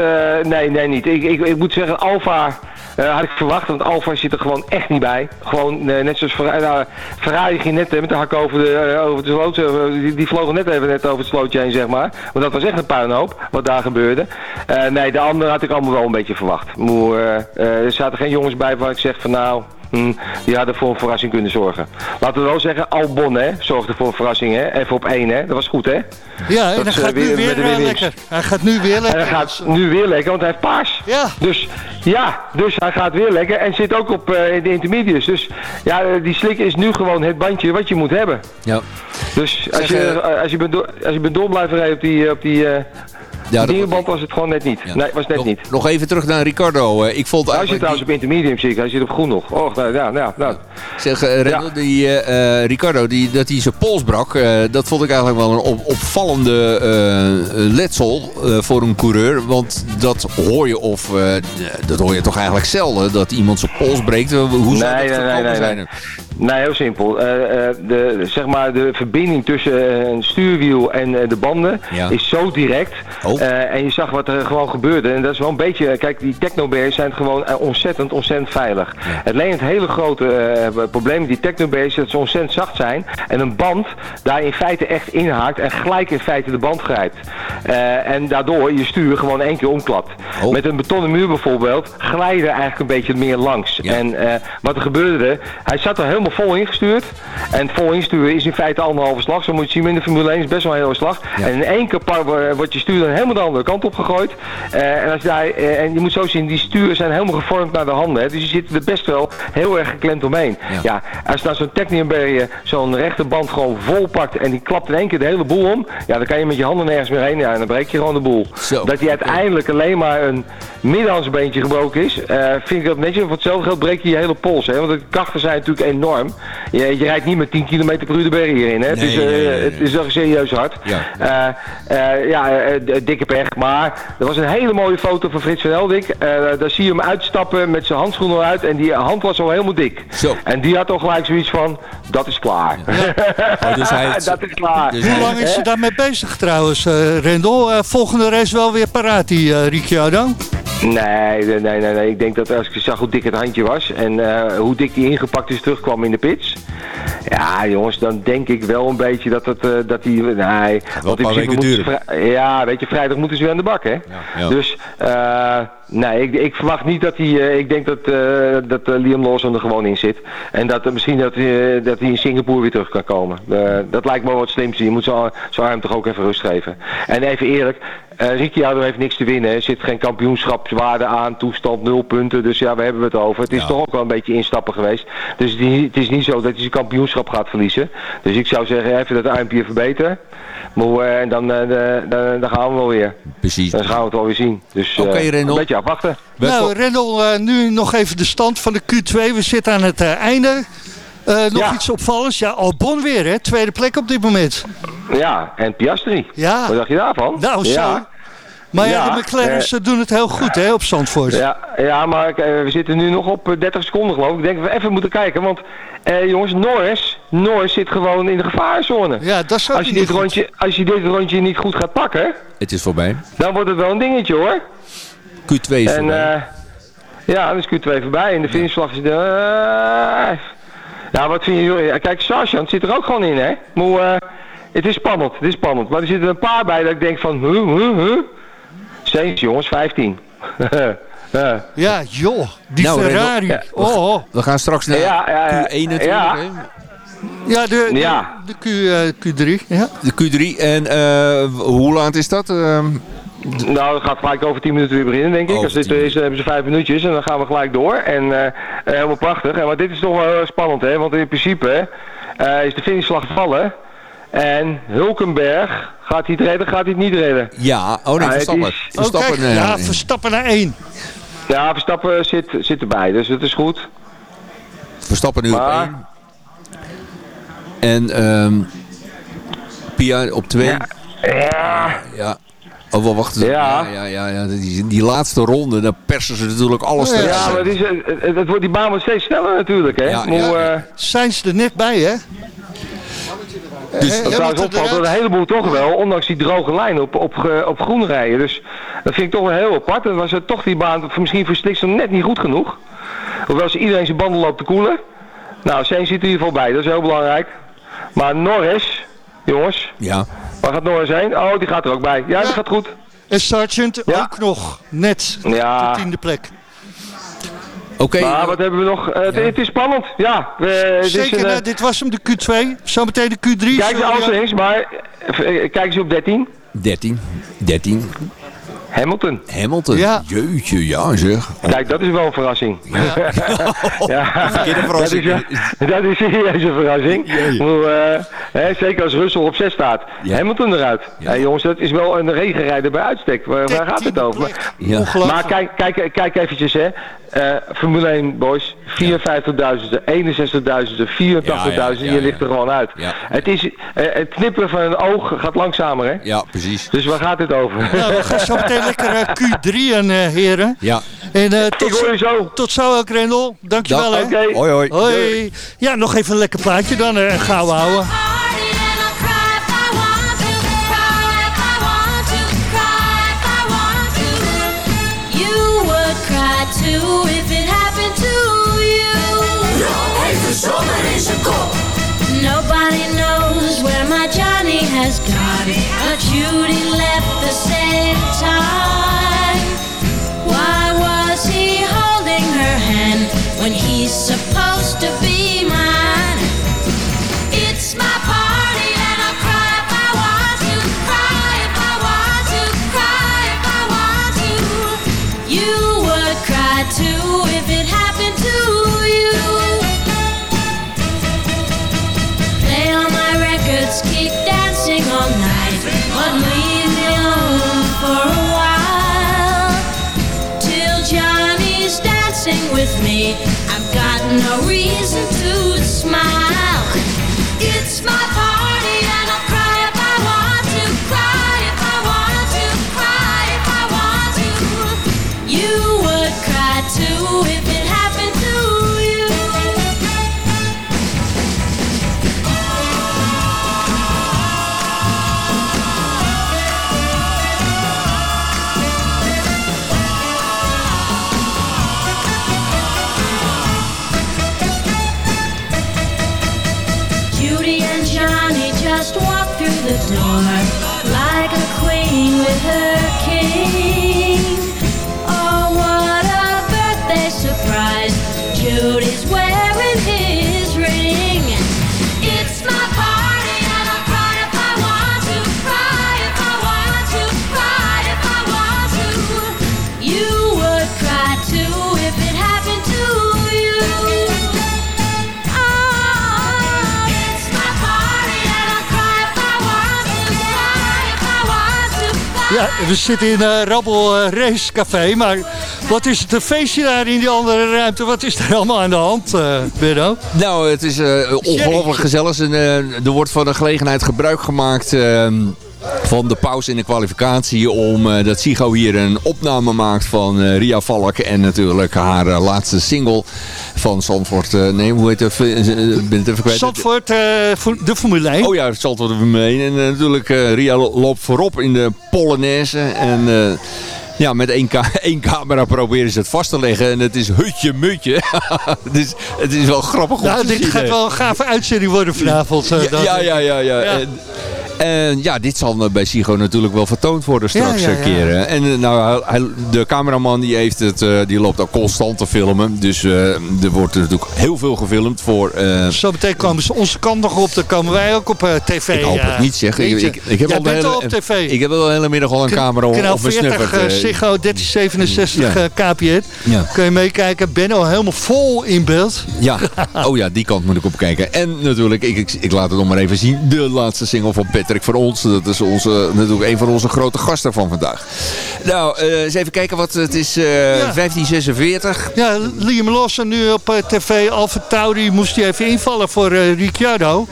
nee, nee, niet. Ik, ik, ik moet zeggen, Alfa had ik verwacht, want Alfa zit er gewoon echt niet bij. Gewoon, net zoals nou, Ferrari ging net met de hak over de, over de sloot. die, die vlogen net even net over het slootje heen, zeg maar. Want dat was echt een puinhoop, wat daar gebeurde. Nee, de andere had ik allemaal wel een beetje verwacht. Moe, eh, eh, er zaten geen jongens bij waar ik zeg van nou... hm, die hadden voor een verrassing kunnen zorgen. Laten we wel zeggen, Albon hè, zorgde voor een verrassing hè. Even op één hè, dat was goed hè. Ja, en Dat hij eh, gaat nu weer weer eh, Williams. lekker. Hij gaat nu weer En lekker. hij gaat nu weer lekker, want hij heeft paars. Ja. Dus ja, dus hij gaat weer lekker en zit ook op eh, de intermediates. Dus ja, die slik is nu gewoon het bandje wat je moet hebben. Ja. Dus als Zeg, je, als je, bent door, als je bent door blijven rijden op die, op die eh Ja, dingenband was het gewoon net niet. Ja. Nee, was net nog, niet. nog even terug naar Ricardo. Eh, ik vond Hij zit trouwens op intermedium, zie ik. Hij zit op groen nog. Oh, nou, ja, nou, nou. Zeg, eh, Rendel, Ja. die, eh, Ricardo, die, dat hij zijn pols brak, dat vond ik eigenlijk wel een op, opvallende letsel voor een coureur. Want dat hoor je of dat hoor je toch eigenlijk zelden, dat iemand zijn pols breekt. Hoe zou Nee, dat nee, nee, zijn? Nee, heel simpel. Eh, eh, de, zeg maar de verbinding tussen eh, een stuurwiel en de banden Ja. is zo direct. Oh. En je zag wat er gewoon gebeurde. En dat is wel een beetje... Kijk, die technobears zijn gewoon ontzettend, ontzettend veilig. Het hele grote eh, probleem met die technobears is dat ze ontzettend zacht zijn. En een band daar in feite echt inhaakt en gelijk in feite de band grijpt. En daardoor je stuur gewoon één keer omklapt. Oh. Met een betonnen muur bijvoorbeeld glijden eigenlijk een beetje meer langs. Ja. En wat er gebeurde, hij zat er helemaal vol ingestuurd. En vol insturen is in feite anderhalve slag. Zo moet je zien, in de Formule 1 is best wel een hele slag. Ja. En in één keer wordt je stuur dan helemaal de andere kant op gegooid. Eh, en, als je daar, eh, en je moet zo zien, die sturen zijn helemaal gevormd naar de handen. Hè, dus die zitten er best wel heel erg geklemd omheen. Ja. Ja, als nou zo'n Techniumberg zo'n rechterband gewoon vol pakt en die klapt in één keer de hele boel om. Ja, dan kan je met je handen nergens meer heen. Ja, en dan breek je gewoon de boel. Zo. Dat hij uiteindelijk alleen maar een middenhandsbeentje gebroken is, eh, vind ik dat netjes. Voor hetzelfde geld breek je je hele pols. Hè? Want de krachten zijn natuurlijk enorm. Je, je rijdt niet met 10 km per uur de berg hierin. Hè? het, Nee, is, eh, nee, nee, nee. het is toch serieus hard. Ja. Eh, eh, ja, eh, d- dikke pech. Maar er was een hele mooie foto van Frits van Heldik. Eh, daar zie je hem uitstappen met zijn handschoenen uit. En die hand was al helemaal dik. Zo. En die had toch gelijk zoiets van, dat is klaar. Oh, dus hij heeft- dat is klaar. dus Hoe hij- lang is ze daarmee bezig trouwens, eh, Rendel? Eh, volgende race wel weer paraat, die eh, Ricciardo? Nee, nee, nee, nee, nee. Ik denk dat als ik zag hoe dik het handje was en eh, hoe dik die ingepakt is terugkwam in de pits. Ja, jongens, dan denk ik wel een beetje dat het, eh, dat die, nee. want in principe ja, weet je, vrijdag moeten ze weer aan de bak, hè. ja. Dus, eh, nee, ik, ik verwacht niet dat hij, eh, ik denk dat, dat Liam Lawson er gewoon in zit. En dat misschien dat, dat hij in Singapore weer terug kan komen. Dat lijkt me wel wat slimste. Je moet zo, zo hem toch ook even rust geven. En even eerlijk, eh Ricciardo heeft niks te winnen. Er zit geen kampioenschapswaarde aan, toestand nul punten. Dus ja, we hebben het over. Het is Ja. toch ook wel een beetje instappen geweest. Dus die, het is niet zo dat hij zijn kampioenschap gaat verliezen. Dus ik zou zeggen, even dat AMP verbeteren. Maar, eh, en dan, eh, de- dan, dan gaan we wel weer. Precies. Dan gaan we het wel weer zien. Dus Oké, eh, Rendel. een beetje afwachten. Nou, Rendel, eh, nu nog even de stand van de Q2. We zitten aan het eh, einde. Eh, nog Ja. iets opvallends? Ja, Albon weer, hè? Tweede plek op dit moment. Ja, en Piastri. Ja. Wat dacht je daarvan? Nou, zo. Ja. Maar ja, Ja, de McLaren's eh, doen het heel goed, hè, op Zandvoort. Ja, ja maar eh, we zitten nu nog op eh, 30 seconden geloof ik. Ik denk dat we even moeten kijken. Want eh, jongens, Norris, Norris zit gewoon in de gevaarzone. Ja, dat is ook als je, niet dit goed. rondje, als je dit rondje niet goed gaat pakken, Het is voorbij. dan wordt het wel een dingetje hoor. Q2 is En voorbij. eh, ja, dan is Q2 voorbij. En de finishvlag is de... ja, wat vind je... Kijk, Sargent zit er ook gewoon in, hè. Maar, eh, het is spannend, het is spannend. Maar er zitten een paar bij dat ik denk van... Huh, huh, huh. Saints, jongens, 15. ja. Ja, joh, die Nou, Ferrari. ja. Oh, oh. We gaan straks naar Ja, ja, ja. Q1 natuurlijk. Ja. hè? Ja, de, de, Ja. de Q, eh, Q3. Ja. De Q3. En eh, hoe laat is dat? Nou, dat gaat gelijk over 10 minuten weer beginnen, denk ik. Over Als dit 10 er is, dan hebben ze 5 minuutjes en dan gaan we gelijk door. En eh, eh, helemaal prachtig. En, maar dit is toch wel heel spannend, hè? Want in principe eh, is de finishvlag gevallen. En Hulkenberg, gaat hij het redden, gaat hij het niet redden? ja, oh nee, Ja, het Verstappen. is- Oh, Verstappen, kijk, eh, ja, Verstappen naar één. Ja, Verstappen zit, zit erbij, dus het is goed. Verstappen nu op 1. En ehm Pia op 2. Ja. Ja, Oh, wel wacht. Ja. Ja. Ja, ja, ja, Die, die laatste ronde, daar persen ze natuurlijk alles Ja, eruit. ja maar het, is, het, het- wordt, die baan wordt steeds sneller natuurlijk, hè? Ja, Maar, ja. eh, Zijn ze er net bij, hè? Dus- Eh, Dat trouwens opvalt dat een heleboel toch wel, ondanks die droge lijn, op, op, op groen rijden. Dus dat vind ik toch wel heel apart. Dan was toch die baan voor- misschien voor Slickster net niet goed genoeg. Hoewel ze iedereen zijn banden loopt te koelen. Nou, Sainz zit er in ieder geval bij, dat is heel belangrijk. Maar Norris, jongens, Ja. Waar gaat Norris heen? Oh, die gaat er ook bij. Ja, die gaat goed. En Sargent Ja. ook nog net Ja. de tiende plek. Oké. Maar wat hebben we nog? Eh, het, het is spannend, ja. We, is Zeker, een, eh, dit was hem, de Q2. Zometeen de Q3. Kijk eens we- alles links, maar eh, kijk eens op 13. 13. 13. Hamilton. Hamilton. Ja. Jeetje, ja zeg. Kijk, dat is wel een verrassing. Ja, Verkeerde verrassing. Dat is, ja, dat is serieus een verrassing. Maar, eh, hè, zeker als Russell op 6 staat. Ja. Hamilton eruit. Ja. Ja. jongens, dat is wel een regenrijder bij uitstek. Waar, waar gaat het over? Ja. Maar kijk, kijk, kijk eventjes, hè. Eh, Formule 1, boys. 54.000, 61.000, 84.000. Ja, ja, ja, je ligt er ja. gewoon uit. Ja. Het, is, eh, het knipperen van een oog gaat langzamer, hè. Ja, precies. Dus waar gaat het over? Nou, we gaan zo meteen lekker eh, Q3 en eh, heren. Ja. En eh, Ik tot, hoor zo, je zo. tot zo ook, Rendel. Dankjewel. Oké. Hoi, hoi. Hoi. Ja, nog even een lekker plaatje dan. eh, gaan we houden. Judy left the same time. My party her Ja, we zitten in uh, Rabbel uh, Racecafé, maar wat is het een feestje daar in die andere ruimte? Wat is er allemaal aan de hand, uh, Benno? Nou, het is ongelooflijk gezellig. En, er wordt van de gelegenheid gebruik gemaakt ehm, van de pauze in de kwalificatie. Omdat dat Sigo hier een opname maakt van Ria Valk. En natuurlijk haar laatste single van Zandvoort. nee, hoe heet het? ben het even kwijt. Zandvoort, de Formule 1. Oh ja, Zandvoort de Formule 1. En natuurlijk Ria loopt voorop in de Polonaise. En... Ja, met één, ka één, camera proberen ze het vast te leggen. En het is hutje mutje. dus het is wel grappig om nou, te dit zien. gaat wel een gave uitzending worden vanavond. Ja, ja, ja, ja, ja. ja. En, en ja, dit zal bij Sigo natuurlijk wel vertoond worden straks Ja. En eh, nou, hij, de cameraman die, heeft het, eh, die loopt al constant te filmen. Dus eh, er wordt natuurlijk heel veel gefilmd voor... eh, Zo meteen komen ze onze kant nog op, dan komen wij ook op eh, tv. ik hoop eh, het niet zeg. Ik, ik, ik heb al de hele, al op tv. Ik heb wel de hele middag al een camera op op mijn 40, snuffert. uh, eh, Ziggo 1367 Ja. eh, KPN. Kun je meekijken. Ben al helemaal vol in beeld. Ja, oh ja, die kant moet ik op kijken. En natuurlijk, ik, ik, ik laat het nog maar even zien. De laatste single van Patrick voor ons. Dat is onze, natuurlijk een van onze grote gasten van vandaag. Nou, eh, eens even kijken wat het is. eh, Ja. 1546. Ja, Liam Lawson nu op eh, tv. Alfa Tauri moest hij even invallen voor Ricciardo.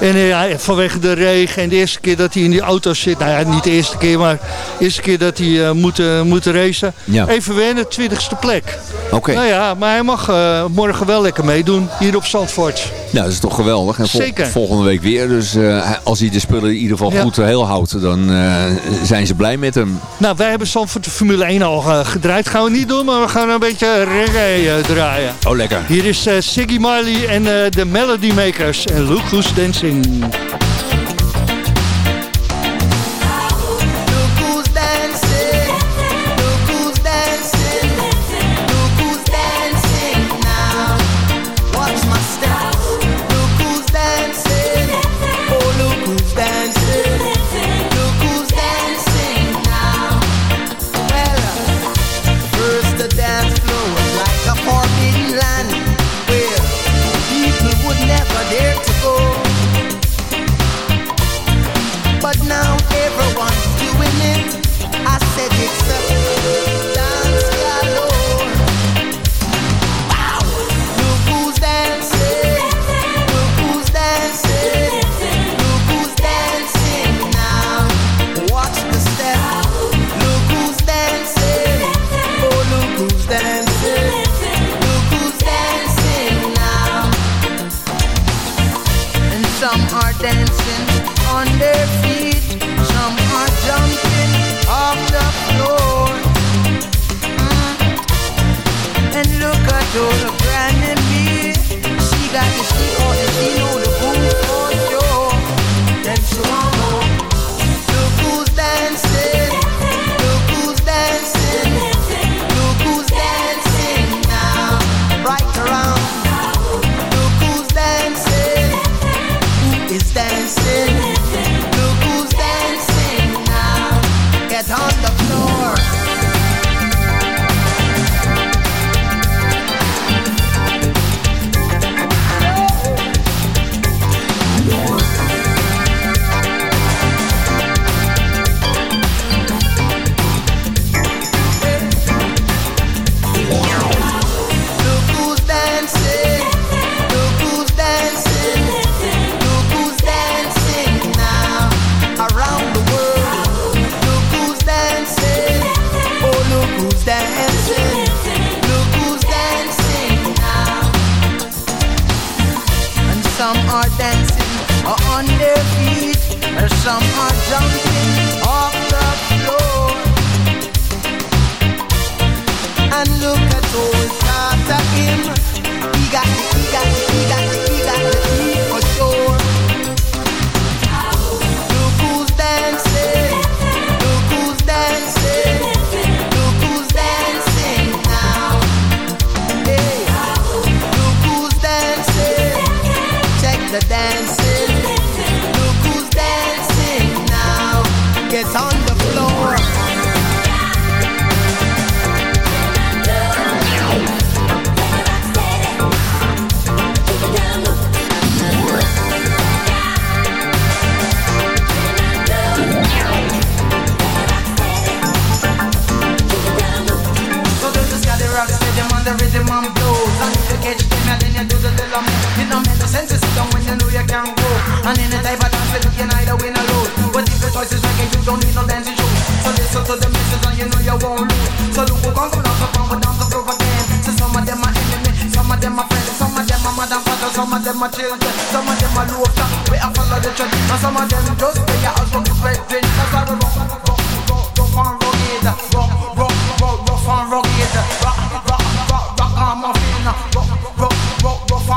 En vanwege de regen en de eerste keer dat hij in die auto zit. Nou ja, niet de eerste keer, maar de eerste keer dat hij moet, moet racen. Ja. Even wennen, twintigste plek. Oké. Nou ja, maar hij mag morgen wel lekker meedoen hier op Zandvoort. Nou, dat is toch geweldig. En vol- Zeker. volgende week weer. Dus als hij de spullen in ieder geval Ja. goed eh, heel houdt, dan eh, zijn ze blij met hem. Nou, wij hebben Zandvoort de Formule 1 al eh, gedraaid. Gaan we niet doen, maar we gaan een beetje reggae draaien. Oh, lekker. Hier is Siggy Marley en de Melody Makers. En Look Who's Dancing.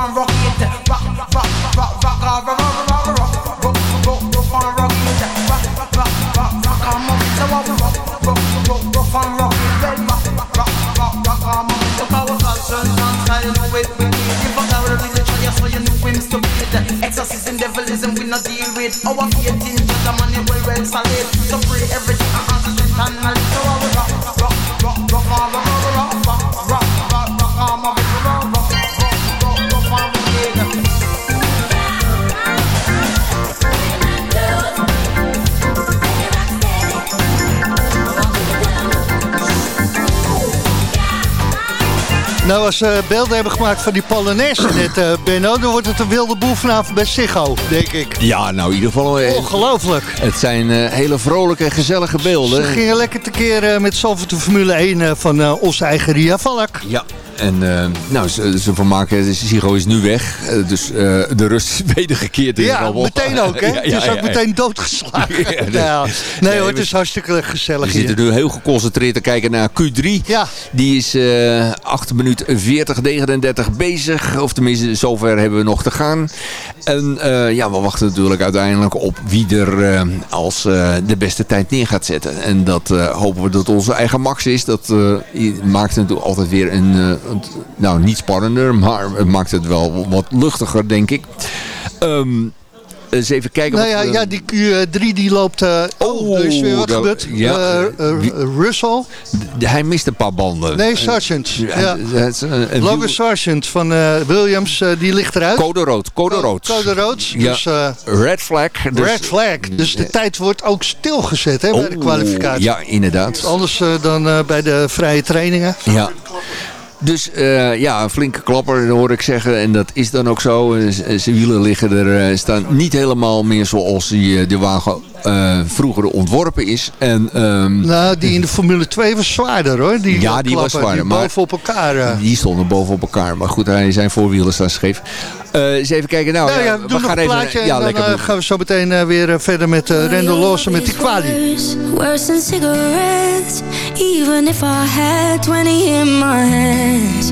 on rock it, rock, rock, rock, rock, rock, rock, rock, rock, rock, rock, rock, rock on rock it, rock, rock, rock, rock on rock it, so rock, rock, rock, rock on rock it, then rock, rock, rock, rock on rock it, so power culture and style, no way we need it, but our religion, yes, so you know him stupid, exorcism, devilism, we not deal with our fear. Nou, als ze beelden hebben gemaakt van die Polonaise net, eh Benno... dan wordt het een wilde boel vanavond bij Ziggo, denk ik. Ja, nou in ieder geval... eh, Ongelooflijk. Het zijn eh, hele vrolijke en gezellige beelden. Ze gingen lekker tekeer eh, met Zalvoort de Formule 1 eh, van eh, onze eigen Ria Valk. Ja, en eh, nou, ze, ze vermaken, Sigo is nu weg. eh, dus eh, de rust is wedergekeerd in Ja, meteen ook, hè? Ja, ja, het is ook ja, ja. meteen doodgeslagen. Ja, dus- Nou, nee, hoor, het is hartstikke gezellig We zitten nu heel geconcentreerd te kijken naar Q3. Ja. Die is eh 8 minuten 40, 39 bezig. Of tenminste, zover hebben we nog te gaan. En ja, we wachten natuurlijk uiteindelijk op wie er als de beste tijd neer gaat zetten. En dat hopen we dat onze eigen Max is. Dat maakt natuurlijk altijd weer een, een- nou niet spannender, maar het maakt het wel wat luchtiger, denk ik. Ehm, eens even kijken Nou wat... ja, eh, ja, die Q3 die loopt... eh oh, er is weer wat dat- gebeurd. ja. Eh, eh, Russell? hij mist een paar banden. Nee, Sargent. Ja, Logan Sargent van Williams, die ligt eruit. Code rood, code rood. Code rood. Dus, red flag. Dus, red flag. Dus de tijd wordt ook stilgezet hè, bij de Oh, kwalificatie. Ja, inderdaad. Anders dan bij de vrije trainingen. Ja. Dus eh, ja, een flinke klapper hoor ik zeggen. En dat is dan ook zo. Zijn wielen liggen er, eh, staan niet helemaal meer zoals die, eh, de wagen eh, vroeger ontworpen is. En, ehm, Nou, die in de Formule 2 was zwaarder hoor. Die Ja, die was zwaarder, Die maar- boven op elkaar. eh. die stonden boven op elkaar. Maar goed, hij, zijn voorwielen staan scheef. Eh eens even kijken. Nou, nou ja, ja, nog gaan een even... plaatje en ja, dan lekker doen. gaan we zo meteen eh, weer verder met uh, Rendel Lawson met die kwalie. Worse, worse than cigarettes. Even if I had 20 in my hands.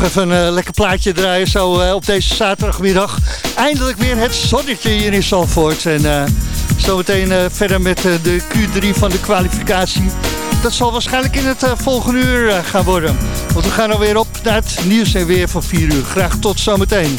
nog even een eh, lekker plaatje draaien zo eh, op deze zaterdagmiddag. Eindelijk weer het zonnetje hier in Zandvoort. En uh, zometeen verder met de Q3 van de kwalificatie. Dat zal waarschijnlijk in het volgende uur gaan worden. Want we gaan alweer op naar het nieuws en weer van 4 uur. Graag tot zometeen.